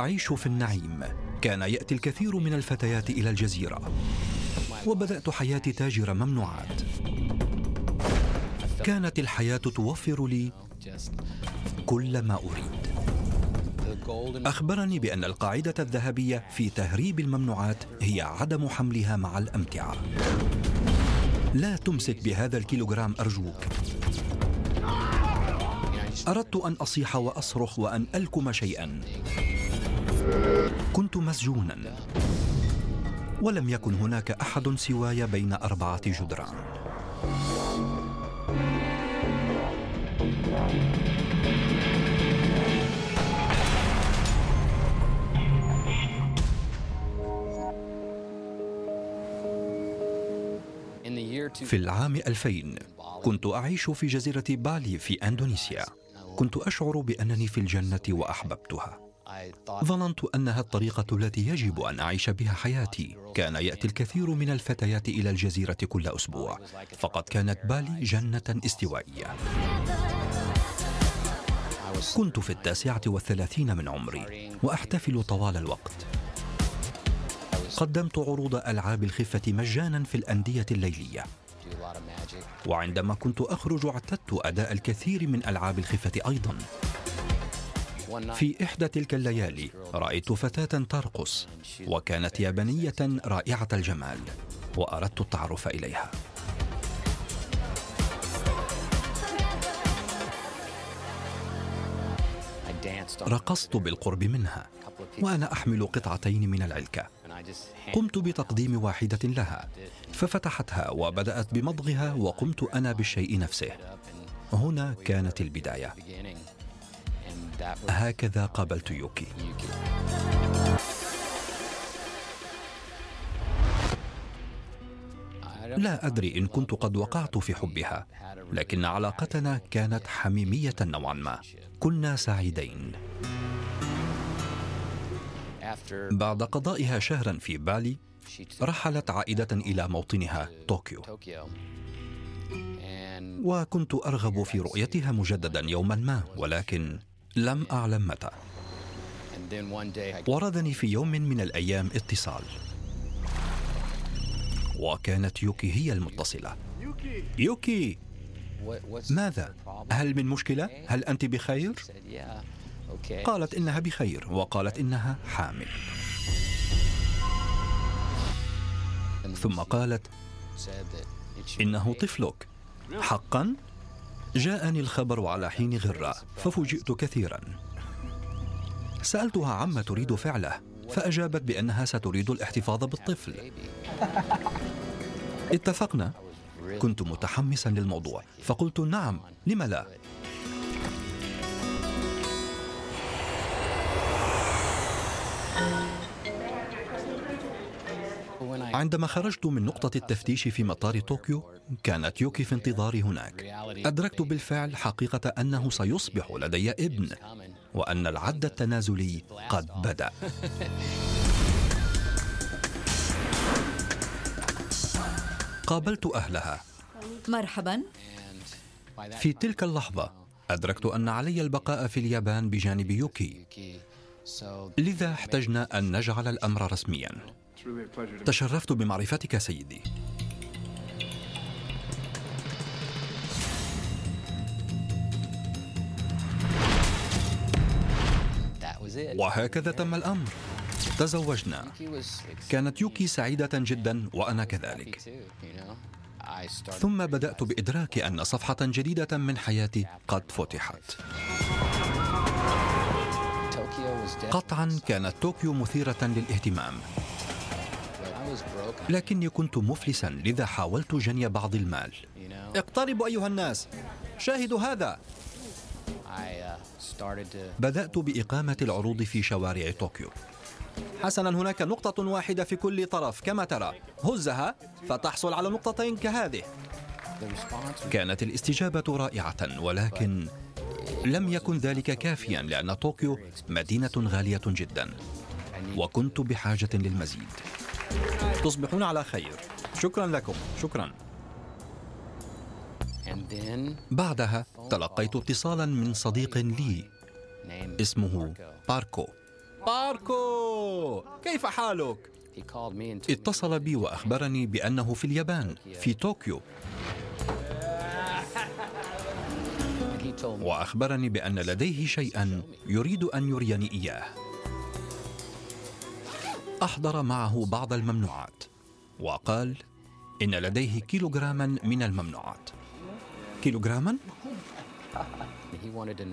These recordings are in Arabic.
أعيش في النعيم. كان يأتي الكثير من الفتيات إلى الجزيرة. وبدأت حياتي تاجر ممنوعات. كانت الحياة توفر لي كل ما أريد. أخبرني بأن القاعدة الذهبية في تهريب الممنوعات هي عدم حملها مع الأمتعة. لا تمسك بهذا الكيلوغرام أرجوك. أردت أن أصيح وأصرخ وأن ألكم شيئا. كنت مسجونا. ولم يكن هناك أحد سواي بين أربعة جدران. في العام 2000 كنت أعيش في جزيرة بالي في أندونيسيا. كنت أشعر بأنني في الجنة وأحببتها. ظننت أنها الطريقة التي يجب أن أعيش بها حياتي. كان يأتي الكثير من الفتيات إلى الجزيرة كل أسبوع. فقد كانت بالي جنة استوائية. كنت في التاسعة والثلاثين من عمري وأحتفل طوال الوقت. قدمت عروض ألعاب الخفة مجانا في الأندية الليلية. وعندما كنت أخرج اعتدت أداء الكثير من ألعاب الخفة أيضا. في إحدى تلك الليالي رأيت فتاة ترقص وكانت يابانية رائعة الجمال وأردت التعرف إليها. رقصت بالقرب منها وأنا أحمل قطعتين من العلكة. قمت بتقديم واحدة لها ففتحتها وبدأت بمضغها وقمت أنا بالشيء نفسه. هنا كانت البداية. هكذا قابلت يوكي. لا أدري إن كنت قد وقعت في حبها لكن علاقتنا كانت حميمية نوعا ما. كنا سعيدين. بعد قضائها شهرا في بالي رحلت عائدة إلى موطنها طوكيو. وكنت أرغب في رؤيتها مجددا يوما ما ولكن لم أعلم متى وردني في يوم من الأيام اتصال وكانت يوكي هي المتصلة يوكي ماذا؟ هل من مشكلة؟ هل أنت بخير؟ قالت إنها بخير وقالت إنها حامل ثم قالت إنه طفلك حقا؟ جاءني الخبر على حين غرة ففوجئت كثيرا. سألتها عما تريد فعله فأجابت بأنها ستريد الاحتفاظ بالطفل. اتفقنا؟ كنت متحمسا للموضوع فقلت نعم لم لا؟ عندما خرجت من نقطة التفتيش في مطار طوكيو كانت يوكي في انتظاري هناك. أدركت بالفعل حقيقة أنه سيصبح لدي ابن وأن العد التنازلي قد بدأ. قابلت أهلها. مرحبا. في تلك اللحظة أدركت أن علي البقاء في اليابان بجانب يوكي. لذا احتجنا أن نجعل الأمر رسميا. تشرفت بمعرفتك سيدي. وهكذا تم الأمر. تزوجنا. كانت يوكي سعيدة جدا وأنا كذلك. ثم بدأت بإدراك أن صفحة جديدة من حياتي قد فتحت. قطعا كانت طوكيو مثيرة للاهتمام. لكني كنت مفلسا لذا حاولت جني بعض المال. اقتربوا أيها الناس. شاهدوا هذا. بدأت بإقامة العروض في شوارع طوكيو. حسنا هناك نقطة واحدة في كل طرف كما ترى. هزها فتحصل على نقطتين كهذه. كانت الاستجابة رائعة ولكن لم يكن ذلك كافيا لأن طوكيو مدينة غالية جدا وكنت بحاجة للمزيد. تصبحون على خير. شكرا لكم. شكرا. بعدها تلقيت اتصالا من صديق لي. اسمه باركو. باركو! كيف حالك؟ اتصل بي وأخبرني بأنه في اليابان في طوكيو. وأخبرني بأن لديه شيئا يريد أن يريني إياه. أحضر معه بعض الممنوعات وقال إن لديه كيلوغراما من الممنوعات. كيلوغراما؟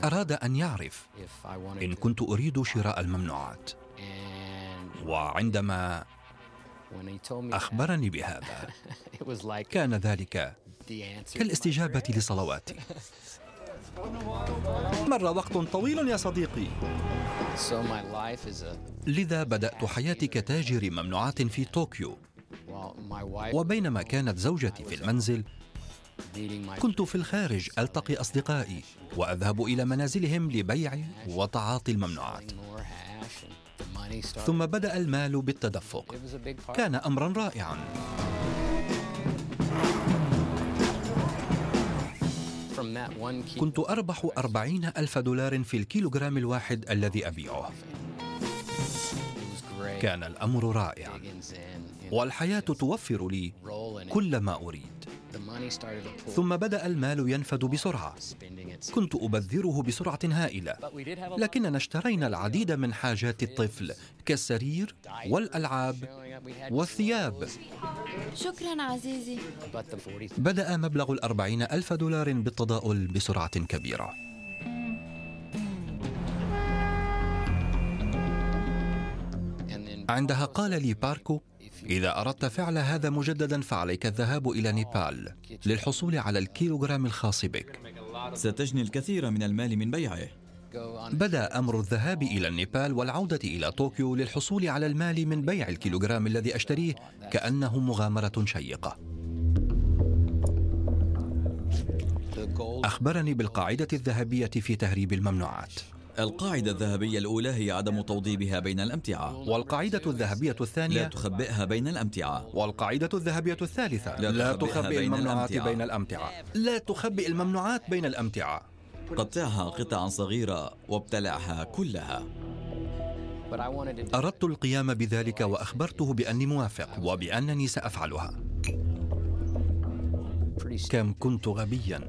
أراد أن يعرف إن كنت أريد شراء الممنوعات وعندما أخبرني بهذا كان ذلك كالاستجابة لصلواتي. مر وقت طويل يا صديقي. لذا بدأت حياتي كتاجر ممنوعات في طوكيو. وبينما كانت زوجتي في المنزل كنت في الخارج ألتقي أصدقائي وأذهب إلى منازلهم لبيع وتعاطي الممنوعات. ثم بدأ المال بالتدفق. كان امرا رائعا. كنت أربح أربعين ألف دولار في الكيلوغرام الواحد الذي أبيعه. كان الأمر رائعا والحياة توفر لي كل ما أريد. ثم بدأ المال ينفد بسرعة. كنت أبذره بسرعة هائلة. لكننا اشترينا العديد من حاجات الطفل كالسرير والألعاب والثياب. شكرا عزيزي. بدأ مبلغ الأربعين ألف دولار بالتضاؤل بسرعة كبيرة. عندها قال لي باركو إذا أردت فعل هذا مجددا فعليك الذهاب إلى نيبال للحصول على الكيلوغرام الخاص بك. ستجني الكثير من المال من بيعه. بدأ أمر الذهاب إلى النيبال والعودة إلى طوكيو للحصول على المال من بيع الكيلوغرام الذي أشتريه كأنه مغامرة شيقة. أخبرني بالقاعدة الذهبية في تهريب الممنوعات. القاعدة الذهبية الأولى هي عدم توضيبها بين الأمتعة. والقاعدة الذهبية الثانية لا تخبئها بين الأمتعة. والقاعدة الذهبية الثالثة لا, لا تخبئ بين الممنوعات الأمتعة. بين الأمتعة. لا تخبئ الممنوعات بين الأمتعة. قطعها قطعا صغيرة وابتلعها كلها. أردت القيام بذلك وأخبرته بأني موافق وبأنني سأفعلها. كم كنت غبيا.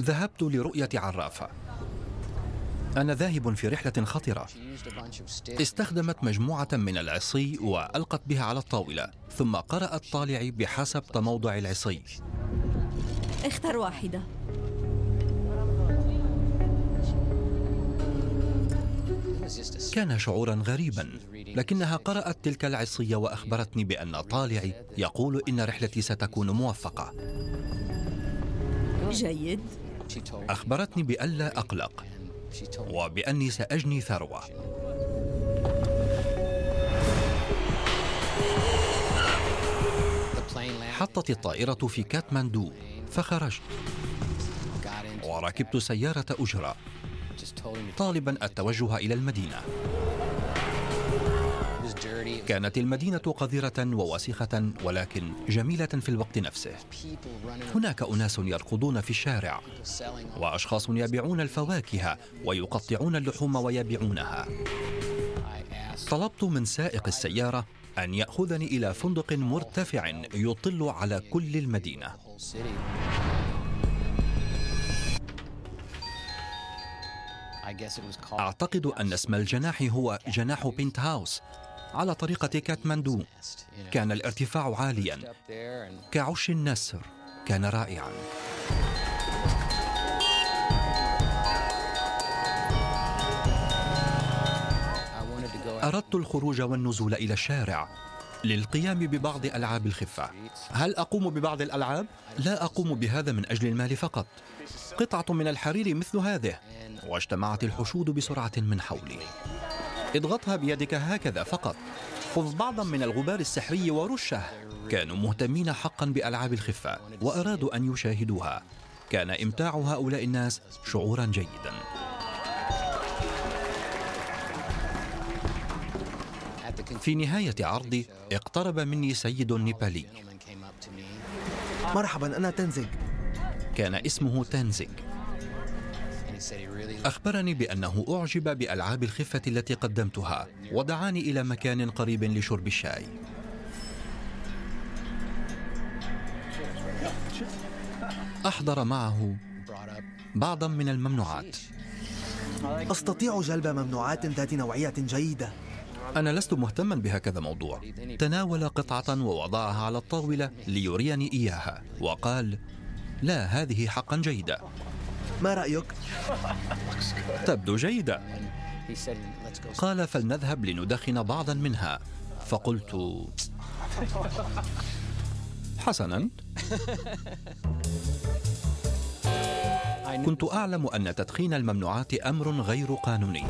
ذهبت لرؤية عرافة أنا ذاهب في رحلة خطرة استخدمت مجموعة من العصي وألقت بها على الطاولة ثم قرأت طالعي بحسب تموضع العصي. اختر واحدة. كان شعورا غريبا لكنها قرأت تلك العصية وأخبرتني بأن طالعي يقول إن رحلتي ستكون موفقة. جيد. أخبرتني بألا أقلق وبأني سأجني ثروة. حطت الطائرة في كاتماندو فخرجت. وركبت سيارة أجرة طالبا التوجه إلى المدينة. كانت المدينة قذرة ووسخة ولكن جميلة في الوقت نفسه. هناك أناس يركضون في الشارع وأشخاص يبيعون الفواكه ويقطعون اللحوم ويبيعونها. طلبت من سائق السيارة أن يأخذني إلى فندق مرتفع يطل على كل المدينة. أعتقد أن اسم الجناح هو جناح بنت هاوس. على طريقة كاتماندو. كان الارتفاع عاليا. كعش النسر كان رائعا. أردت الخروج والنزول إلى الشارع للقيام ببعض ألعاب الخفة. هل أقوم ببعض الألعاب؟ لا أقوم بهذا من أجل المال فقط. قطعة من الحرير مثل هذه واجتمعت الحشود بسرعة من حولي. اضغطها بيدك هكذا فقط. خذ بعضا من الغبار السحري ورشه. كانوا مهتمين حقا بألعاب الخفة وأرادوا أن يشاهدوها. كان إمتاع هؤلاء الناس شعورا جيدا. في نهاية عرضي اقترب مني سيد نيبالي. مرحبا أنا تنزج كان اسمه تنزينغ أخبرني بأنه أعجب بألعاب الخفة التي قدمتها ودعاني إلى مكان قريب لشرب الشاي. أحضر معه بعضا من الممنوعات. أستطيع جلب ممنوعات ذات نوعية جيدة. أنا لست مهتما بهكذا موضوع. تناول قطعة ووضعها على الطاولة ليريني إياها وقال لا هذه حقا جيدة. ما رأيك؟ تبدو جيدة. قال فلنذهب لندخن بعضا منها. فقلت حسنا. كنت أعلم أن تدخين الممنوعات أمر غير قانوني.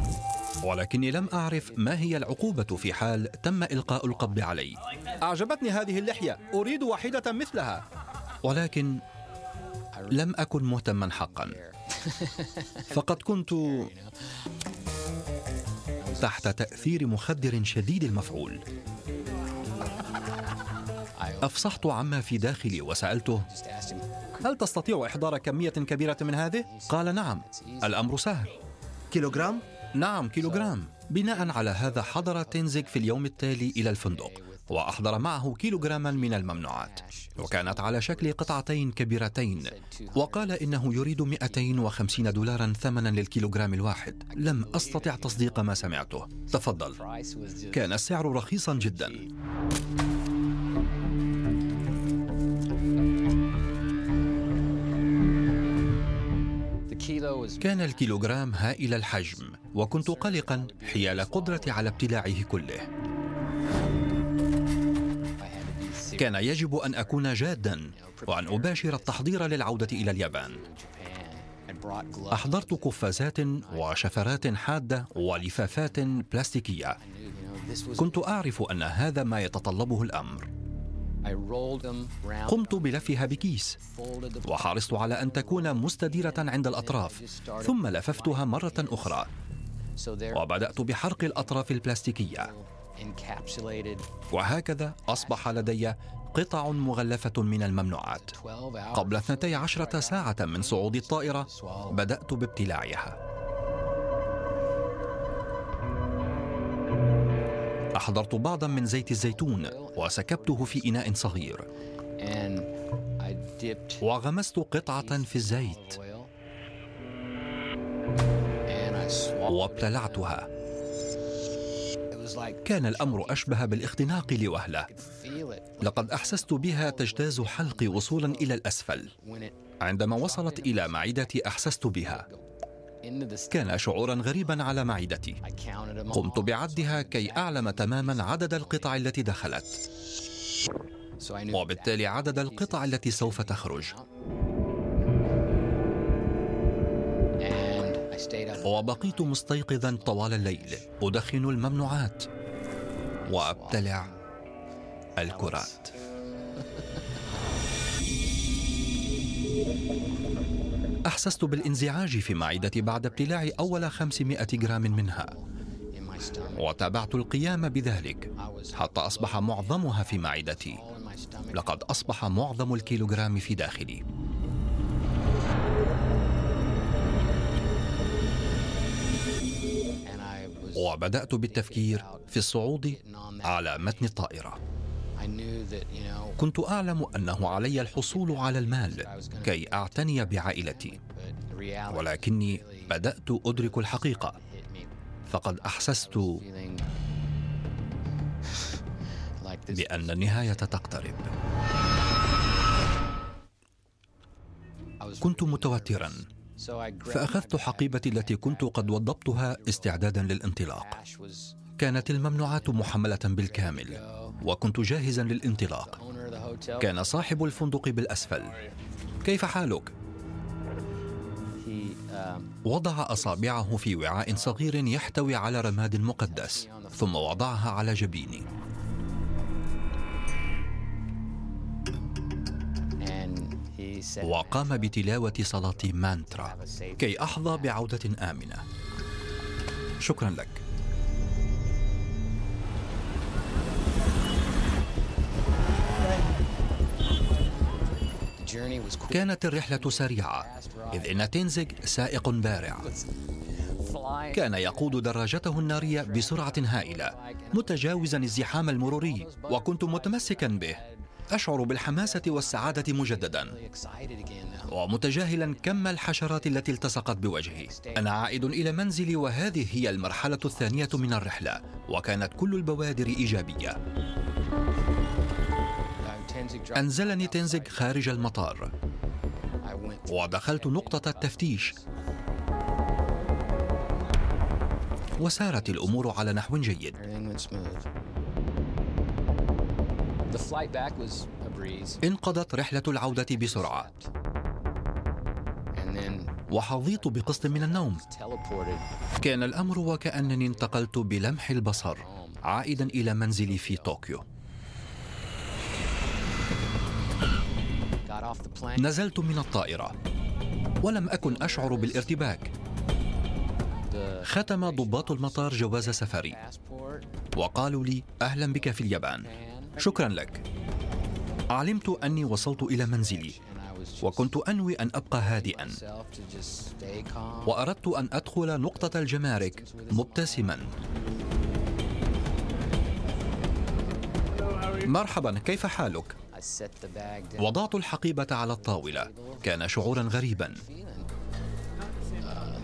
ولكني لم أعرف ما هي العقوبة في حال تم إلقاء القبض علي. أعجبتني هذه اللحية. أريد واحدة مثلها. ولكن لم أكن مهتما حقا. فقد كنت تحت تأثير مخدر شديد المفعول. أفصحت عما في داخلي وسألته هل تستطيع إحضار كمية كبيرة من هذه؟ قال نعم الأمر سهل. كيلوغرام؟ نعم كيلوغرام. بناء على هذا حضر تنزك في اليوم التالي إلى الفندق. وأحضر معه كيلوغراما من الممنوعات. وكانت على شكل قطعتين كبيرتين. وقال إنه يريد 250 دولارا ثمنا للكيلوغرام الواحد. لم أستطع تصديق ما سمعته. تفضل. كان السعر رخيصا جدا. كان الكيلوغرام هائل الحجم. وكنت قلقا حيال قدرتي على ابتلاعه كله. كان يجب أن أكون جادا وأن أباشر التحضير للعودة إلى اليابان. أحضرت قفازات وشفرات حادة ولفافات بلاستيكية. كنت أعرف أن هذا ما يتطلبه الأمر. قمت بلفها بكيس وحرصت على أن تكون مستديرة عند الأطراف ثم لففتها مرة أخرى. وبدأت بحرق الأطراف البلاستيكية. وهكذا أصبح لدي قطع مغلفة من الممنوعات. قبل 12 ساعة من صعود الطائرة بدأت بابتلاعها. أحضرت بعضا من زيت الزيتون وسكبته في إناء صغير. وغمست قطعة في الزيت. وابتلعتها. كان الأمر أشبه بالاختناق لوهلة لقد أحسست بها تجتاز حلقي وصولا إلى الأسفل. عندما وصلت إلى معدتي أحسست بها. كان شعورا غريبا على معدتي. قمت بعدها كي أعلم تماما عدد القطع التي دخلت. وبالتالي عدد القطع التي سوف تخرج. وبقيت مستيقظا طوال الليل أدخن الممنوعات. وأبتلع الكرات. أحسست بالانزعاج في معدتي بعد ابتلاع أول 500 جرام منها. وتابعت القيام بذلك حتى أصبح معظمها في معدتي. لقد أصبح معظم الكيلوغرام في داخلي. وبدأت بالتفكير في الصعود على متن الطائرة. كنت أعلم أنه علي الحصول على المال كي أعتني بعائلتي ولكني بدأت أدرك الحقيقة فقد أحسست بأن النهاية تقترب. كنت متوترا. فأخذت حقيبتي التي كنت قد وضبتها استعدادا للانطلاق. كانت الممنوعات محملة بالكامل وكنت جاهزا للانطلاق. كان صاحب الفندق بالأسفل. كيف حالك؟ وضع أصابعه في وعاء صغير يحتوي على رماد مقدس ثم وضعها على جبيني. وقام بتلاوة صلاة مانترا كي أحظى بعودة آمنة. شكرا لك. كانت الرحلة سريعة إذ إن تينزيغ سائق بارع. كان يقود دراجته النارية بسرعة هائلة متجاوزا الزحام المروري وكنت متمسكا به. أشعر بالحماسة والسعادة مجددا. ومتجاهلا كم الحشرات التي التصقت بوجهي. أنا عائد إلى منزلي وهذه هي المرحلة الثانية من الرحلة وكانت كل البوادر إيجابية. أنزلني تنزغ خارج المطار. ودخلت نقطة التفتيش. وسارت الأمور على نحو جيد. انقضت رحلة العودة بسرعة. وحظيت بقسط من النوم. كان الأمر وكأنني انتقلت بلمح البصر عائدا إلى منزلي في طوكيو. نزلت من الطائرة. ولم أكن أشعر بالارتباك. ختم ضباط المطار جواز سفري. وقالوا لي أهلا بك في اليابان. شكرا لك. علمت أني وصلت إلى منزلي وكنت أنوي أن أبقى هادئا. وأردت أن أدخل نقطة الجمارك مبتسما. مرحبا كيف حالك؟ وضعت الحقيبة على الطاولة. كان شعورا غريبا.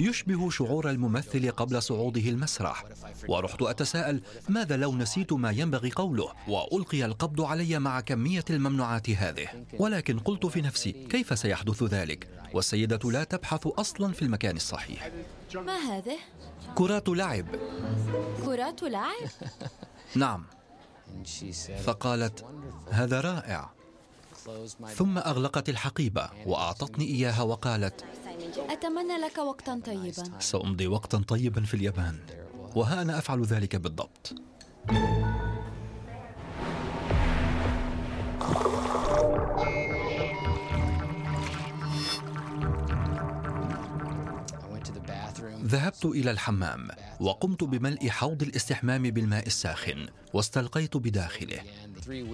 يشبه شعور الممثل قبل صعوده المسرح ورحت أتساءل ماذا لو نسيت ما ينبغي قوله وألقي القبض علي مع كمية الممنوعات هذه. ولكن قلت في نفسي كيف سيحدث ذلك؟ والسيدة لا تبحث أصلا في المكان الصحيح. ما هذه؟ كرات لعب. كرات لعب؟ نعم. فقالت هذا رائع. ثم أغلقت الحقيبة وأعطتني إياها وقالت أتمنى لك وقتا طيبا. سأمضي وقتا طيبا في اليابان وها أنا أفعل ذلك بالضبط. ذهبت إلى الحمام وقمت بملء حوض الاستحمام بالماء الساخن واستلقيت بداخله.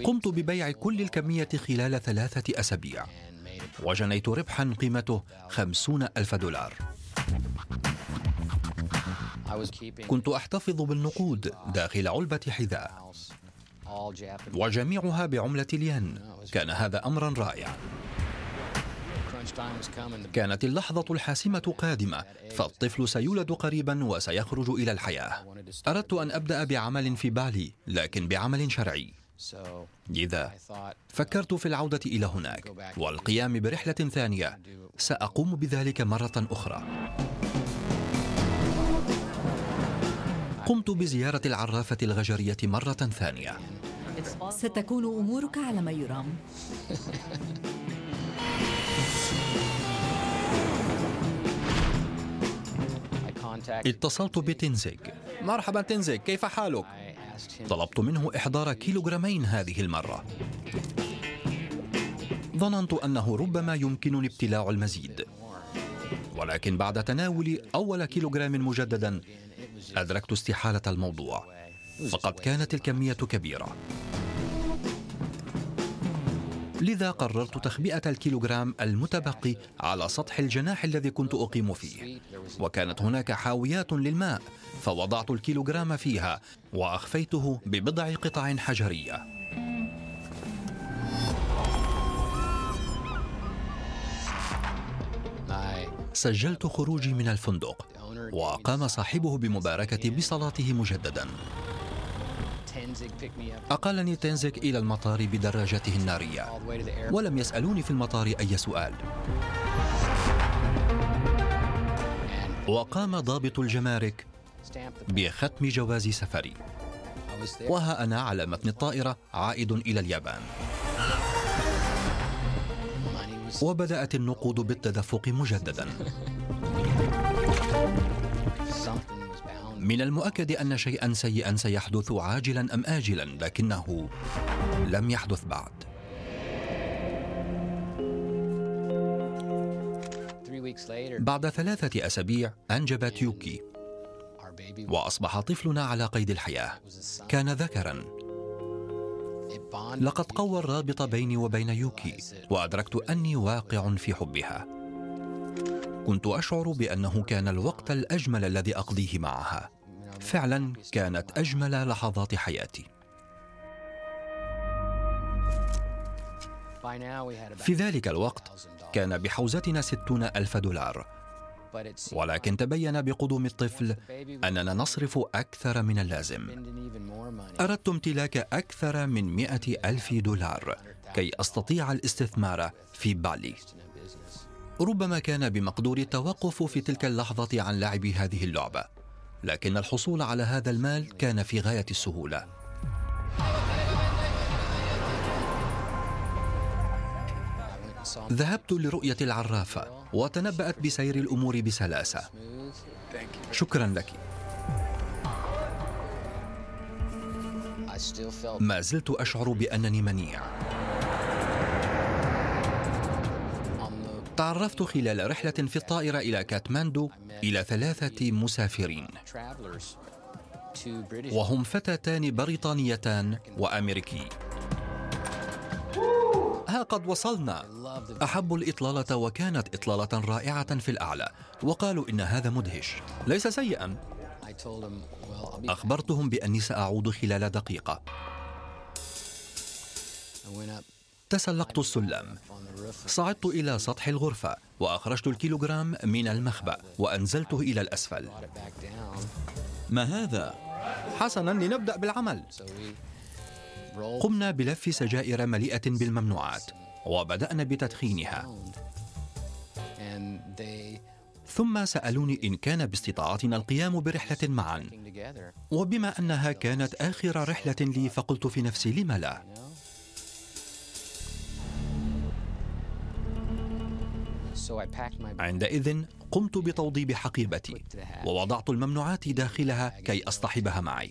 قمت ببيع كل الكمية خلال ثلاثة أسابيع. وجنيت ربحا قيمته خمسون ألف دولار. كنت أحتفظ بالنقود داخل علبة حذاء. وجميعها بعملة الين. كان هذا أمرا رائعا. كانت اللحظة الحاسمة قادمة فالطفل سيولد قريبا وسيخرج إلى الحياة. أردت أن أبدأ بعمل في بالي لكن بعمل شرعي. لذا فكرت في العودة إلى هناك والقيام برحلة ثانية سأقوم بذلك مرة أخرى. قمت بزيارة العرافة الغجرية مرة ثانية. ستكون أمورك على ما يرام. اتصلت بتنزيك مرحبا تنزيك كيف حالك؟ طلبت منه إحضار كيلوغرامين هذه المرة. ظننت أنه ربما يمكنني ابتلاع المزيد. ولكن بعد تناول أول كيلوغرام مجددا أدركت استحالة الموضوع. فقد كانت الكمية كبيرة. لذا قررت تخبئة الكيلوغرام المتبقي على سطح الجناح الذي كنت أقيم فيه. وكانت هناك حاويات للماء فوضعت الكيلوغرام فيها وأخفيته ببضع قطع حجرية. سجلت خروجي من الفندق وقام صاحبه بمباركتي بصلاته مجددا. أقلني تنزك إلى المطار بدراجته النارية. ولم يسألوني في المطار أي سؤال. وقام ضابط الجمارك بختم جواز سفري. وها أنا على متن الطائرة عائد إلى اليابان. وبدأت النقود بالتدفق مجددا. من المؤكد أن شيئا سيئا سيحدث عاجلا أم آجلا لكنه لم يحدث بعد. بعد ثلاثة أسابيع أنجبت يوكي وأصبح طفلنا على قيد الحياة. كان ذكرا. لقد قوى الرابط بيني وبين يوكي وأدركت أني واقع في حبها. كنت أشعر بأنه كان الوقت الأجمل الذي أقضيه معها. فعلا كانت أجمل لحظات حياتي. في ذلك الوقت كان بحوزتنا ستون ألف دولار. ولكن تبين بقدوم الطفل أننا نصرف أكثر من اللازم. أردت امتلاك أكثر من مئة ألف دولار كي أستطيع الاستثمار في بالي. ربما كان بمقدوري التوقف في تلك اللحظة عن لعب هذه اللعبة لكن الحصول على هذا المال كان في غاية السهولة. ذهبت لرؤية العرافة وتنبأت بسير الأمور بسلاسة. شكرا لك. ما زلت أشعر بأنني منيع. تعرفت خلال رحلة في الطائرة إلى كاتماندو إلى ثلاثة مسافرين. وهم فتاتان بريطانيتان وأمريكي. ها قد وصلنا. أحبوا الإطلالة وكانت إطلالة رائعة في الأعلى. وقالوا إن هذا مدهش. ليس سيئا. أخبرتهم بأني سأعود خلال دقيقة. تسلقت السلم. صعدت إلى سطح الغرفة وأخرجت الكيلوغرام من المخبأ وأنزلته إلى الأسفل. ما هذا؟ حسنا لنبدأ بالعمل. قمنا بلف سجائر مليئة بالممنوعات وبدأنا بتدخينها. ثم سألوني إن كان باستطاعتنا القيام برحلة معا. وبما أنها كانت آخر رحلة لي فقلت في نفسي لم لا؟ عندئذ قمت بتوضيب حقيبتي ووضعت الممنوعات داخلها كي أصطحبها معي.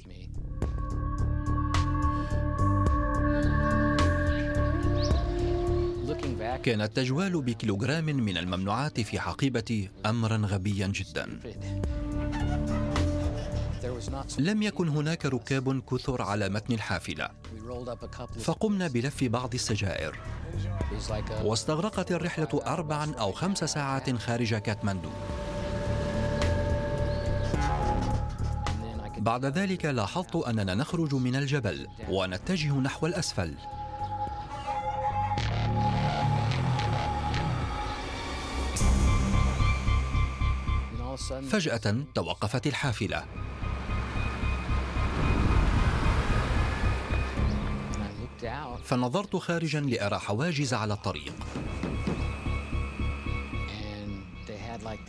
كان التجوال بكيلوغرام من الممنوعات في حقيبتي أمرا غبيا جدا. لم يكن هناك ركاب كثر على متن الحافلة. فقمنا بلف بعض السجائر. واستغرقت الرحلة أربعا أو خمس ساعات خارج كاتماندو. بعد ذلك لاحظت أننا نخرج من الجبل ونتجه نحو الأسفل. فجأة توقفت الحافلة. فنظرت خارجا لأرى حواجز على الطريق.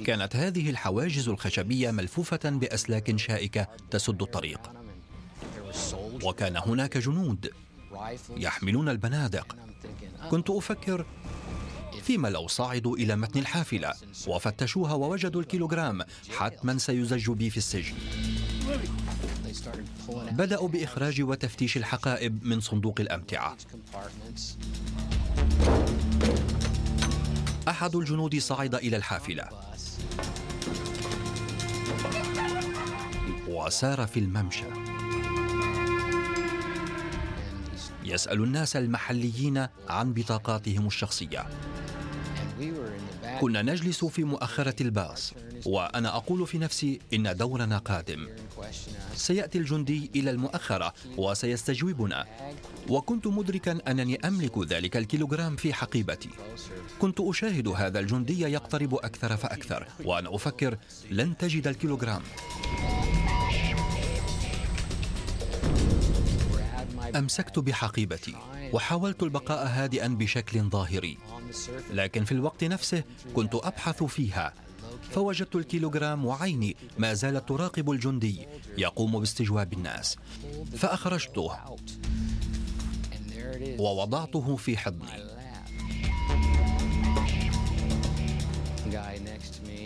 كانت هذه الحواجز الخشبية ملفوفة بأسلاك شائكة تسد الطريق. وكان هناك جنود يحملون البنادق. كنت أفكر فيما لو صعدوا إلى متن الحافلة وفتشوها ووجدوا الكيلوغرام حتما سيزج بي في السجن. بدأوا بإخراج وتفتيش الحقائب من صندوق الأمتعة. أحد الجنود صعد إلى الحافلة. وسار في الممشى. يسأل الناس المحليين عن بطاقاتهم الشخصية. كنا نجلس في مؤخرة الباص وأنا أقول في نفسي إن دورنا قادم. سيأتي الجندي إلى المؤخرة وسيستجوبنا. وكنت مدركا أنني أملك ذلك الكيلوغرام في حقيبتي. كنت أشاهد هذا الجندي يقترب أكثر فأكثر وأنا أفكر لن تجد الكيلوغرام. أمسكت بحقيبتي وحاولت البقاء هادئا بشكل ظاهري. لكن في الوقت نفسه كنت أبحث فيها. فوجدت الكيلوغرام وعيني ما زالت تراقب الجندي يقوم باستجواب الناس فأخرجته. ووضعته في حضني.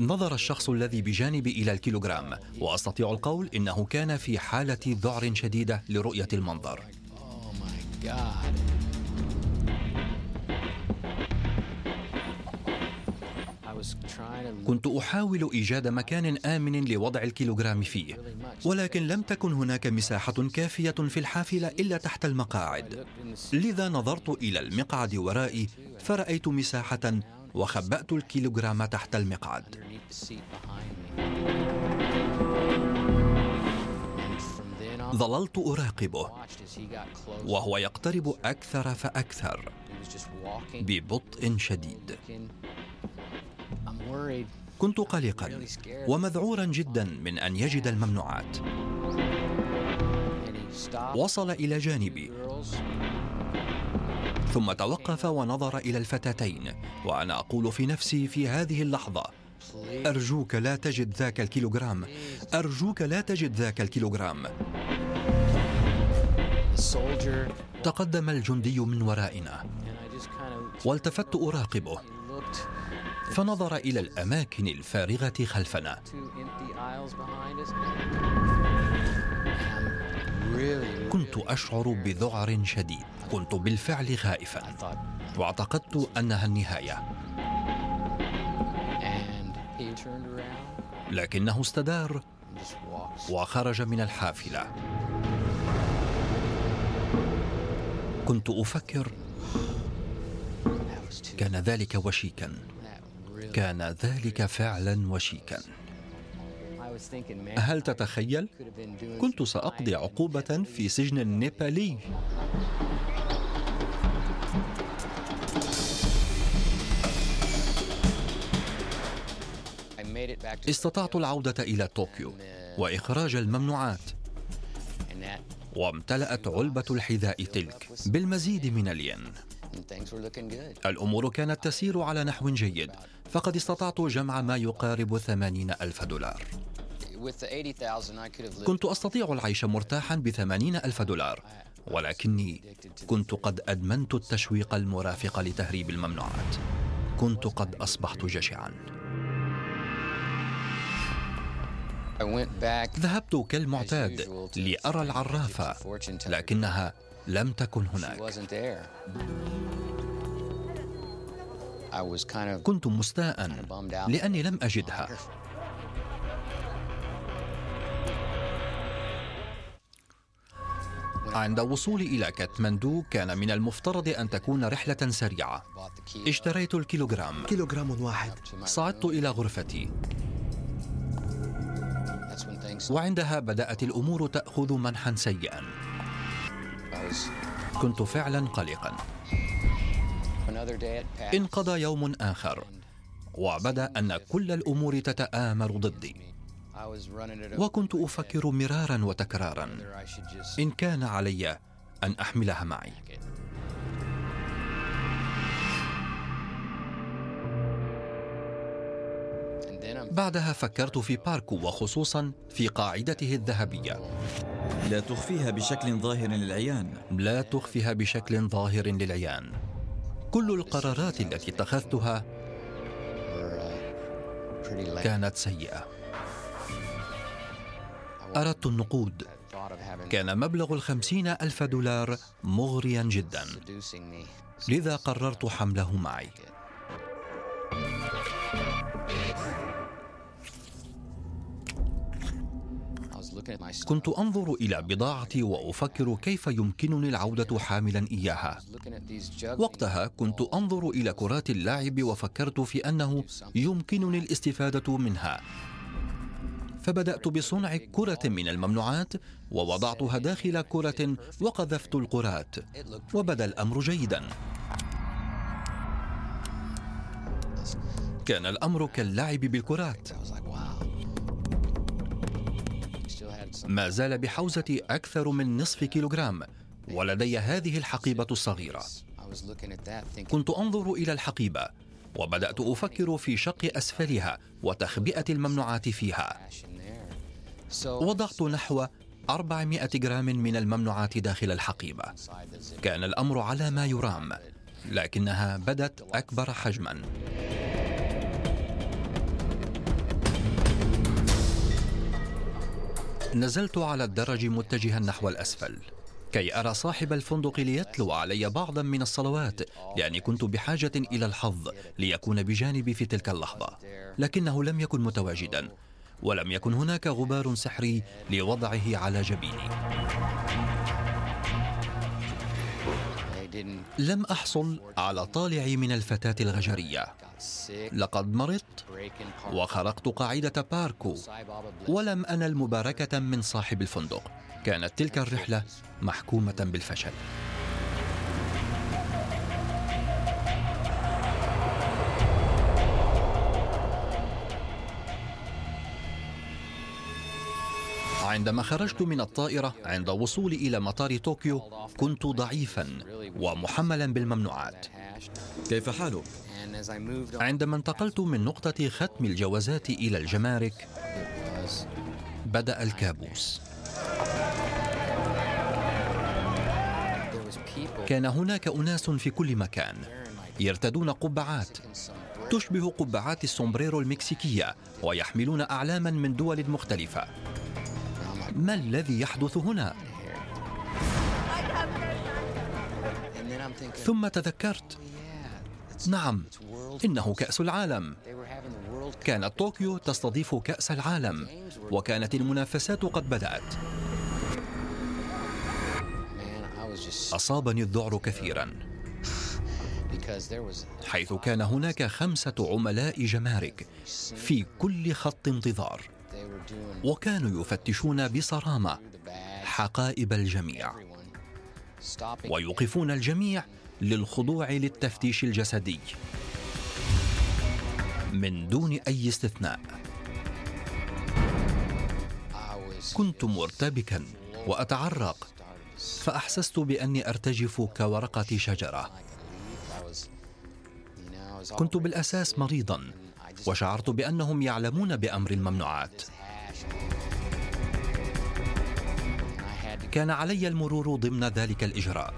نظر الشخص الذي بجانبي إلى الكيلوغرام وأستطيع القول إنه كان في حالة ذعر شديدة لرؤية المنظر. كنت أحاول إيجاد مكان آمن لوضع الكيلوغرام فيه ولكن لم تكن هناك مساحة كافية في الحافلة إلا تحت المقاعد. لذا نظرت إلى المقعد ورائي فرأيت مساحة وخبأت الكيلوغرام تحت المقعد. ظللت أراقبه وهو يقترب أكثر فأكثر ببطء شديد. كنت قلقا ومذعورا جدا من أن يجد الممنوعات. وصل إلى جانبي. ثم توقف ونظر إلى الفتاتين وأنا أقول في نفسي في هذه اللحظة أرجوك لا تجد ذاك الكيلوغرام. أرجوك لا تجد ذاك الكيلوغرام. تقدم الجندي من ورائنا. والتفت أراقبه. فنظر إلى الأماكن الفارغة خلفنا. كنت أشعر بذعر شديد. كنت بالفعل خائفا. واعتقدت أنها النهاية. لكنه استدار وخرج من الحافلة. كنت أفكر كان ذلك وشيكا. كان ذلك فعلا وشيكا. هل تتخيل؟ كنت سأقضي عقوبة في سجن نيبالي استطعت العودة إلى طوكيو وإخراج الممنوعات. وامتلأت علبة الحذاء تلك بالمزيد من الين. الأمور كانت تسير على نحو جيد فقد استطعت جمع ما يقارب ثمانين ألف دولار. كنت أستطيع العيش مرتاحا بثمانين ألف دولار ولكني كنت قد أدمنت التشويق المرافق لتهريب الممنوعات. كنت قد أصبحت جشعا. ذهبت كالمعتاد لأرى العرافة لكنها لم تكن هناك. كنت مستاء لأني لم أجدها. عند وصولي إلى كاتماندو كان من المفترض أن تكون رحلة سريعة. اشتريت الكيلوغرام. كيلوغرام واحد. صعدت إلى غرفتي. وعندها بدأت الأمور تأخذ منحا سيئا. كنت فعلا قلقا. انقضى يوم آخر وبدأ أن كل الأمور تتآمر ضدي. وكنت أفكر مرارا وتكرارا. إن كان علي أن أحملها معي. بعدها فكرت في باركو وخصوصا في قاعدته الذهبية. لا تخفيها بشكل ظاهر للعيان. لا تخفيها بشكل ظاهر للعيان. كل القرارات التي اتخذتها كانت سيئة. أردت النقود. كان مبلغ الخمسين ألف دولار مغريا جدا. لذا قررت حمله معي. كنت أنظر إلى بضاعتي وأفكر كيف يمكنني العودة حاملا إياها. وقتها كنت أنظر إلى كرات اللعب وفكرت في أنه يمكنني الاستفادة منها. فبدأت بصنع كرة من الممنوعات ووضعتها داخل كرة وقذفت الكرات. وبدأ الأمر جيدا. كان الأمر كاللعب بالكرات. ما زال بحوزتي أكثر من نصف كيلوغرام ولدي هذه الحقيبة الصغيرة. كنت أنظر إلى الحقيبة وبدأت أفكر في شق أسفلها وتخبئة الممنوعات فيها. وضعت نحو 400 جرام من الممنوعات داخل الحقيبة. كان الأمر على ما يرام لكنها بدت أكبر حجماً. نزلت على الدرج متجها نحو الأسفل كي أرى صاحب الفندق ليتلو علي بعضا من الصلوات لأني كنت بحاجة إلى الحظ ليكون بجانبي في تلك اللحظة لكنه لم يكن متواجدا ولم يكن هناك غبار سحري لوضعه على جبيني. لم أحصل على طالعي من الفتاة الغجرية. لقد مرضت وخرقت قاعدة باركو. ولم أنل مباركة من صاحب الفندق. كانت تلك الرحلة محكومة بالفشل. عندما خرجت من الطائرة عند وصولي إلى مطار طوكيو كنت ضعيفا ومحملا بالممنوعات. كيف حالك؟ عندما انتقلت من نقطة ختم الجوازات إلى الجمارك بدأ الكابوس. كان هناك أناس في كل مكان يرتدون قبعات تشبه قبعات السومبريرو المكسيكية ويحملون أعلاما من دول مختلفة. ما الذي يحدث هنا؟ ثم تذكرت. نعم إنه كأس العالم. كانت طوكيو تستضيف كأس العالم وكانت المنافسات قد بدأت. أصابني الذعر كثيرا حيث كان هناك خمسة عملاء جمارك في كل خط انتظار. وكانوا يفتشون بصرامة حقائب الجميع. ويوقفون الجميع للخضوع للتفتيش الجسدي. من دون أي استثناء. كنت مرتبكا وأتعرق فأحسست بأني أرتجف كورقة شجرة. كنت بالأساس مريضا وشعرت بأنهم يعلمون بأمر الممنوعات. كان علي المرور ضمن ذلك الإجراء.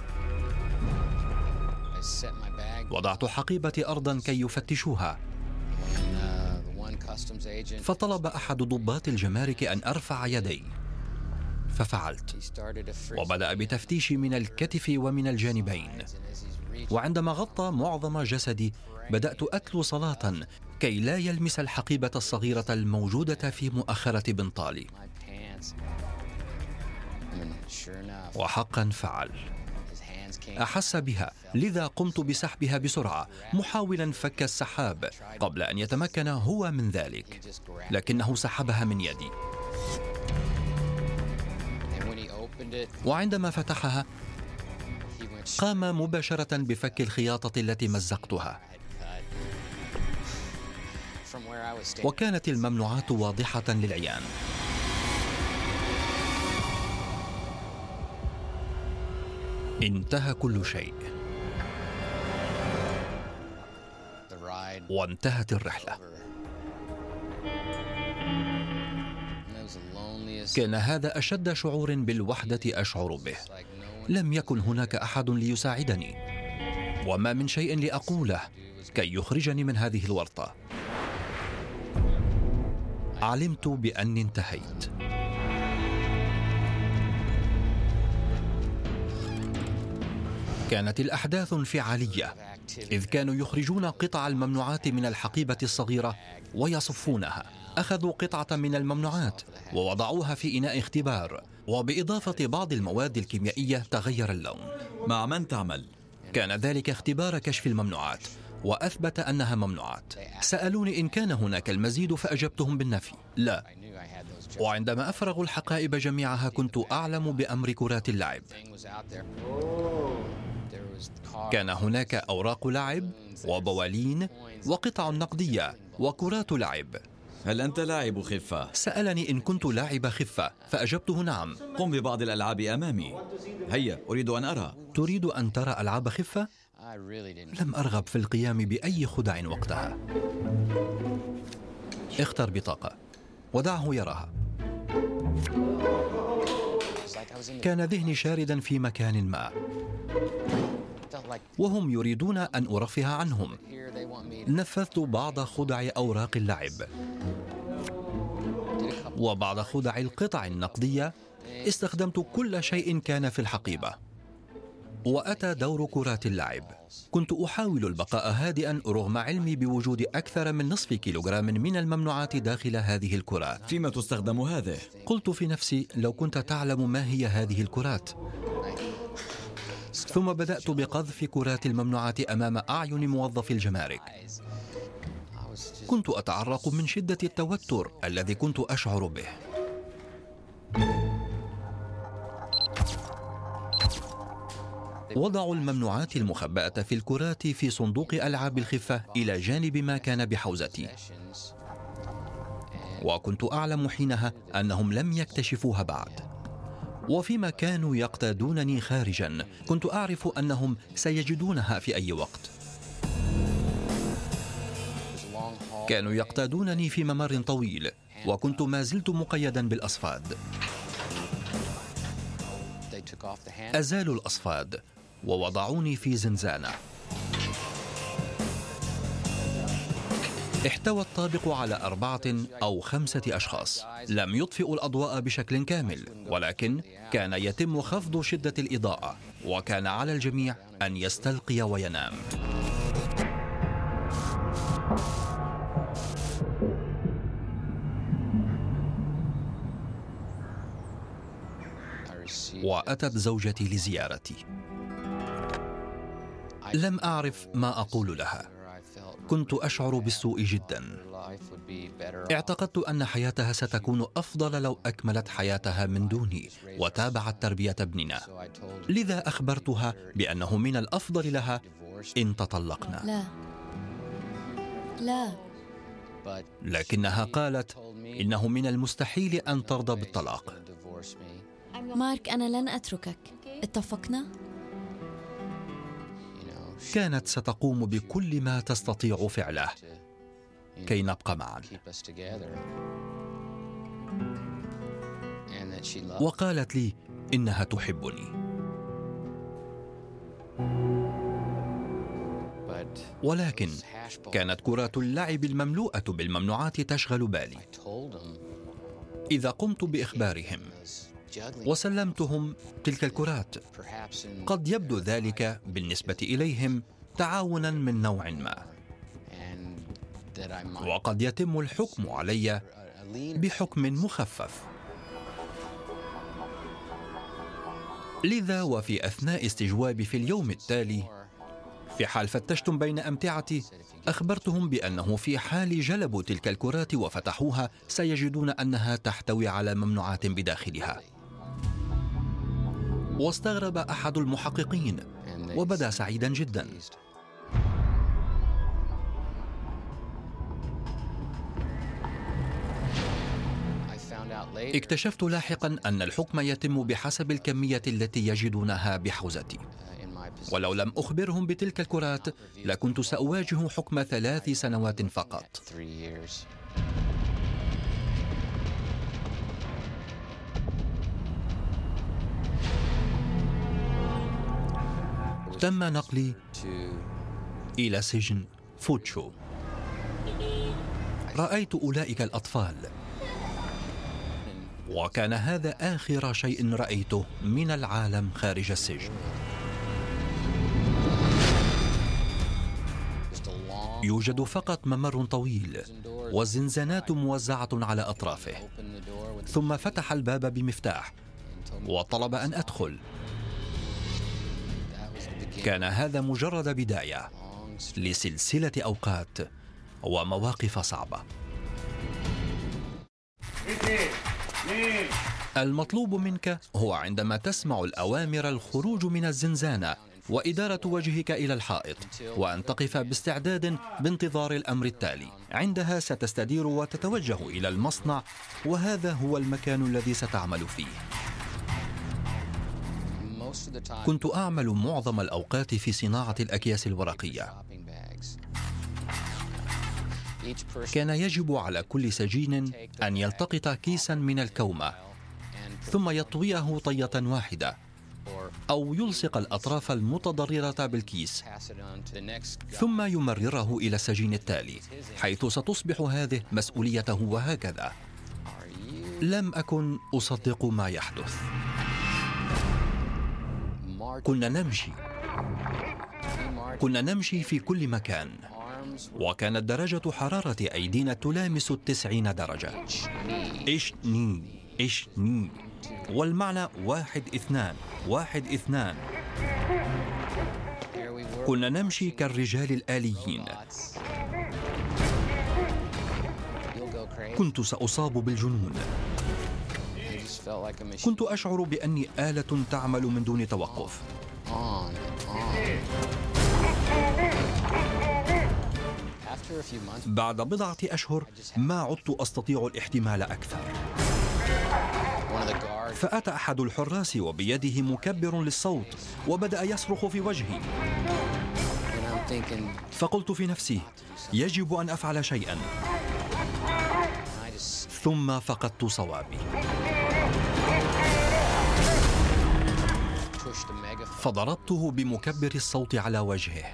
وضعت حقيبتي أرضا كي يفتشوها. فطلب أحد ضباط الجمارك أن أرفع يدي. ففعلت. وبدأ بتفتيشي من الكتف ومن الجانبين. وعندما غطى معظم جسدي بدأت أتلو صلاة كي لا يلمس الحقيبة الصغيرة الموجودة في مؤخرة بنطالي. وحقا فعل. أحس بها. لذا قمت بسحبها بسرعة محاولا فك السحاب قبل أن يتمكن هو من ذلك. لكنه سحبها من يدي. وعندما فتحها قام مباشرة بفك الخياطة التي مزقتها. وكانت الممنوعات واضحة للعيان. انتهى كل شيء. وانتهت الرحلة. كان هذا أشد شعور بالوحدة أشعر به. لم يكن هناك أحد ليساعدني. وما من شيء لأقوله كي يخرجني من هذه الورطة. علمت بأني انتهيت. كانت الأحداث انفعالية إذ كانوا يخرجون قطع الممنوعات من الحقيبة الصغيرة ويصفونها. أخذوا قطعة من الممنوعات ووضعوها في إناء اختبار وبإضافة بعض المواد الكيميائية تغير اللون. مع من تعمل؟ كان ذلك اختبار كشف الممنوعات وأثبت أنها ممنوعات. سألوني إن كان هناك المزيد فأجبتهم بالنفي. لا. وعندما أفرغوا الحقائب جميعها كنت أعلم بأمر كرات اللعب. كان هناك أوراق لعب وبوالين وقطع نقدية وكرات لعب. هل أنت لاعب خفة؟ سألني إن كنت لاعب خفة فأجبته نعم. قم ببعض الألعاب أمامي. هيا أريد أن أرى. تريد أن ترى ألعاب خفة؟ لم أرغب في القيام بأي خدع وقتها. اختر بطاقة. ودعه يراها. كان ذهني شاردا في مكان ما. وهم يريدون أن أرفه عنهم. نفذت بعض خدع أوراق اللعب. وبعض خدع القطع النقدية. استخدمت كل شيء كان في الحقيبة. وأتى دور كرات اللعب. كنت أحاول البقاء هادئا رغم علمي بوجود أكثر من نصف كيلوغرام من الممنوعات داخل هذه الكرات. فيما تستخدم هذه؟ قلت في نفسي لو كنت تعلم ما هي هذه الكرات. ثم بدأت بقذف كرات الممنوعات أمام أعين موظفي الجمارك. كنت أتعرق من شدة التوتر الذي كنت أشعر به. وضعوا الممنوعات المخبأة في الكرات في صندوق ألعاب الخفة إلى جانب ما كان بحوزتي. وكنت أعلم حينها أنهم لم يكتشفوها بعد. وفيما كانوا يقتادونني خارجا كنت أعرف أنهم سيجدونها في أي وقت. كانوا يقتادونني في ممر طويل وكنت ما زلت مقيدا بالأصفاد. أزالوا الأصفاد ووضعوني في زنزانة. احتوى الطابق على أربعة أو خمسة أشخاص. لم يطفئوا الأضواء بشكل كامل ولكن كان يتم خفض شدة الإضاءة وكان على الجميع أن يستلقي وينام. وأتت زوجتي لزيارتي. لم أعرف ما أقول لها. كنت أشعر بالسوء جدا. اعتقدت أن حياتها ستكون أفضل لو أكملت حياتها من دوني وتابعت تربية ابننا. لذا أخبرتها بأنه من الأفضل لها إن تطلقنا. لا. لا. لكنها قالت إنه من المستحيل أن ترضى بالطلاق. مارك أنا لن أتركك. اتفقنا؟ كانت ستقوم بكل ما تستطيع فعله. كي نبقى معا. وقالت لي إنها تحبني. ولكن كانت كرات اللعب المملوءة بالممنوعات تشغل بالي. إذا قمت بإخبارهم وسلمتهم تلك الكرات. قد يبدو ذلك بالنسبة إليهم تعاونا من نوع ما. وقد يتم الحكم علي بحكم مخفف. لذا وفي أثناء استجوابي في اليوم التالي في حال فتشتم بين أمتعتي أخبرتهم بأنه في حال جلبوا تلك الكرات وفتحوها سيجدون أنها تحتوي على ممنوعات بداخلها. واستغرب أحد المحققين وبدأ سعيدا جدا. اكتشفت لاحقا أن الحكم يتم بحسب الكمية التي يجدونها بحوزتي. ولو لم أخبرهم بتلك الكرات لكنت سأواجه حكم ثلاث سنوات فقط. تم نقلي إلى سجن فوتشو. رأيت أولئك الأطفال. وكان هذا آخر شيء رأيته من العالم خارج السجن. يوجد فقط ممر طويل والزنزانات موزعة على أطرافه. ثم فتح الباب بمفتاح وطلب أن أدخل. كان هذا مجرد بداية لسلسلة أوقات ومواقف صعبة. المطلوب منك هو عندما تسمع الأوامر الخروج من الزنزانة وإدارة وجهك إلى الحائط وأن تقف باستعداد بانتظار الأمر التالي. عندها ستستدير وتتوجه إلى المصنع وهذا هو المكان الذي ستعمل فيه. كنت أعمل معظم الأوقات في صناعة الأكياس الورقية. كان يجب على كل سجين أن يلتقط كيسا من الكومة ثم يطويه طية واحدة أو يلصق الأطراف المتضررة بالكيس ثم يمرره إلى السجين التالي حيث ستصبح هذه مسؤوليته وهكذا. لم أكن أصدق ما يحدث. كنا نمشي. كنا نمشي في كل مكان. وكانت درجة حرارة أيدينا تلامس التسعين درجة. إيش ني إيش ني والمعنى واحد اثنان واحد اثنان. كنا نمشي كالرجال الآليين. كنت سأصاب بالجنون. كنت أشعر بأني آلة تعمل من دون توقف. بعد بضعة أشهر ما عدت أستطيع الاحتمال أكثر. فأتى أحد الحراس وبيده مكبر للصوت وبدأ يصرخ في وجهي. فقلت في نفسي يجب أن أفعل شيئا. ثم فقدت صوابي. فضربته بمكبر الصوت على وجهه.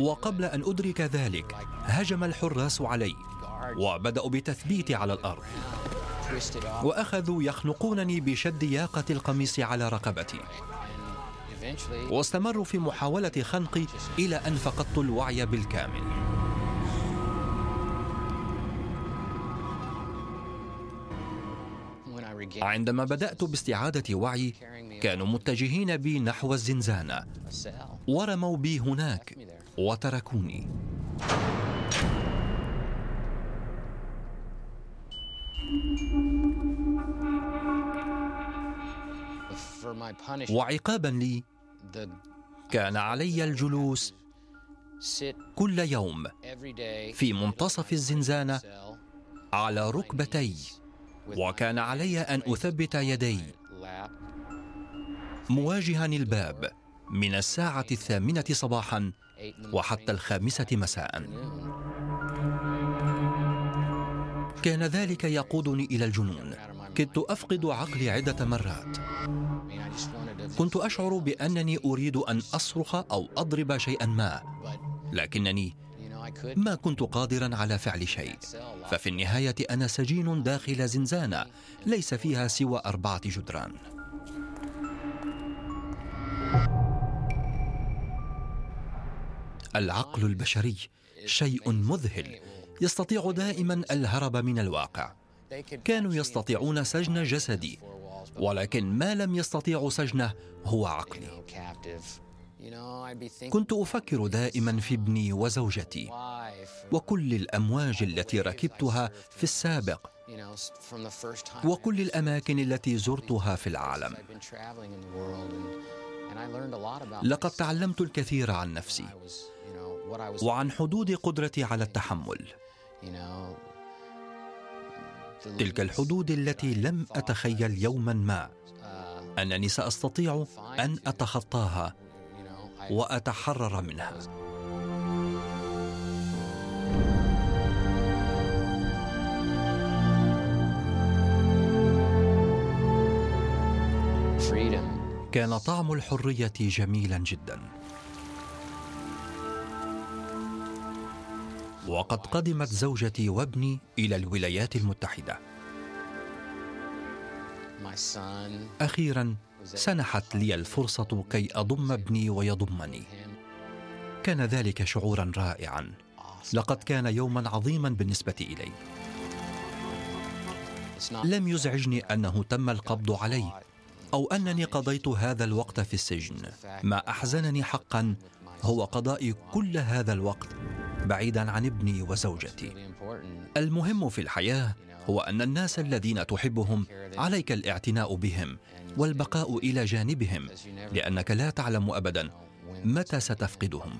وقبل أن أدرك ذلك هجم الحراس علي وبدأوا بتثبيتي على الأرض. وأخذوا يخنقونني بشد ياقة القميص على رقبتي. واستمروا في محاولة خنقي إلى أن فقدت الوعي بالكامل. عندما بدأت باستعادة وعي كانوا متجهين بي نحو الزنزانة. ورموا بي هناك وتركوني. وعقابا لي كان علي الجلوس كل يوم في منتصف الزنزانة على ركبتي. وكان علي أن أثبت يدي. مواجها الباب من الساعة الثامنة صباحا وحتى الخامسة مساء. كان ذلك يقودني إلى الجنون. كدت أفقد عقلي عدة مرات. كنت أشعر بأنني أريد أن أصرخ أو أضرب شيئا ما. لكنني ما كنت قادرا على فعل شيء. ففي النهاية أنا سجين داخل زنزانة ليس فيها سوى أربعة جدران. العقل البشري شيء مذهل يستطيع دائما الهرب من الواقع. كانوا يستطيعون سجن جسدي ولكن ما لم يستطيعوا سجنه هو عقلي. كنت أفكر دائما في ابني وزوجتي وكل الأمواج التي ركبتها في السابق وكل الأماكن التي زرتها في العالم. لقد تعلمت الكثير عن نفسي وعن حدود قدرتي على التحمل. تلك الحدود التي لم أتخيل يوما ما. أنني سأستطيع أن أتخطاها. وأتحرر منها. كان طعم الحرية جميلا جدا. وقد قدمت زوجتي وابني إلى الولايات المتحدة. أخيرا سنحت لي الفرصة كي أضم ابني ويضمني. كان ذلك شعورا رائعا. لقد كان يوما عظيما بالنسبة إلي. لم يزعجني أنه تم القبض علي أو أنني قضيت هذا الوقت في السجن. ما أحزنني حقا هو قضاء كل هذا الوقت بعيدا عن ابني وزوجتي. المهم في الحياة هو أن الناس الذين تحبهم عليك الاعتناء بهم والبقاء إلى جانبهم لأنك لا تعلم ابدا متى ستفقدهم.